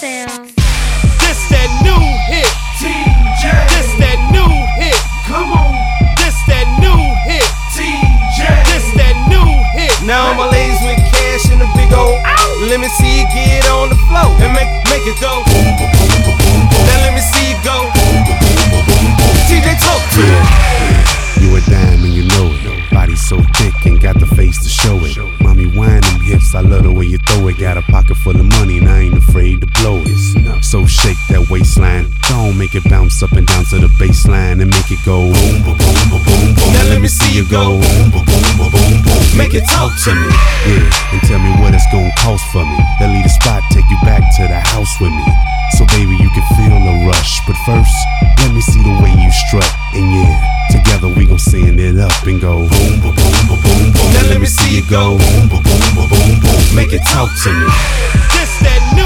sound. This that new hit. TJ. This that new hit. Come on. This that new hit. TJ. This that new hit. Now my ladies with cash in a big old. Let me see you get on the floor and make make it go. I love the way you throw it. Got a pocket full of money and I ain't afraid to blow it. So shake that waistline. Don't make it bounce up and down to the baseline and make it go boom, boom, boom, boom, boom. Now let me see you go boom, boom, boom, boom, boom. Make it talk to me. Yeah, and tell me what it's gonna cost for me. That lead a spot, take you back to the house with me. So baby, you can feel the rush. But first, let me see the way you strut. And yeah, together we gon' send it up and go boom, boom, boom, boom, boom. Now let me see you go boom, boom, boom. Make it talk to me. This that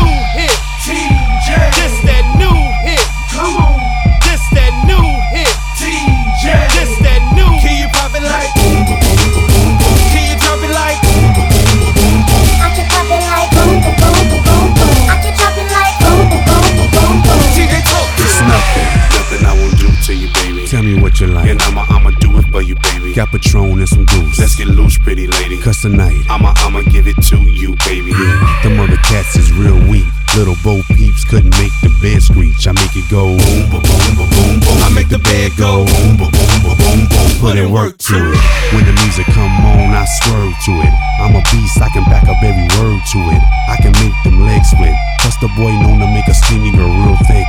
you, baby. Got Patron and some goose. Let's get loose, pretty lady. Cause tonight, I'ma, I'ma give it to you, baby. yeah, them other cats is real weak. Little Bo peeps couldn't make the bed screech. I make it go boom, boom, boom, boom, boom, boom. I make the bed go boom, boom, boom, boom, boom, boom. Put in work to it. When the music come on, I swerve to it. I'm a beast, I can back up every word to it. I can make them legs split. Plus the boy known to make a skinny girl real thick.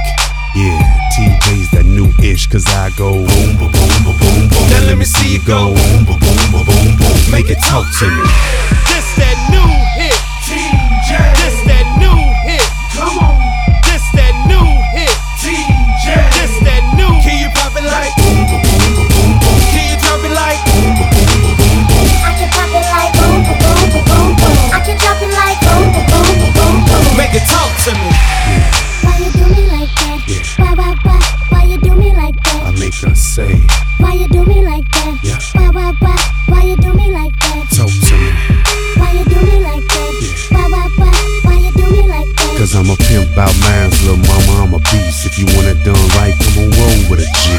Yeah, TJ's that new ish, cause I go boom, boom, boom, boom, boom, go boom, boom, boom, boom, boom, boom. Make it talk to me. I'm a pimp out minds, little mama, I'm a beast. If you want it done right, come on, roll with a G.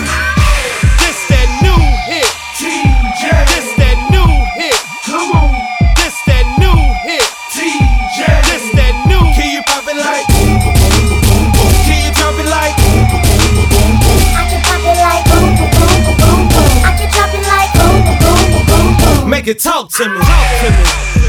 This that new hit. TJ. This that new hit. Come on. This that new hit. TJ. This that new Can you pop it like boom, boom, boom, boom, boom, boom? Can you drop it like boom, boom, boom, boom, boom, boom? I can pop it like boom, boom, boom, boom, boom, boom. I can drop it like boom, boom, boom, boom, boom, boom. Make it talk to me. Talk to me.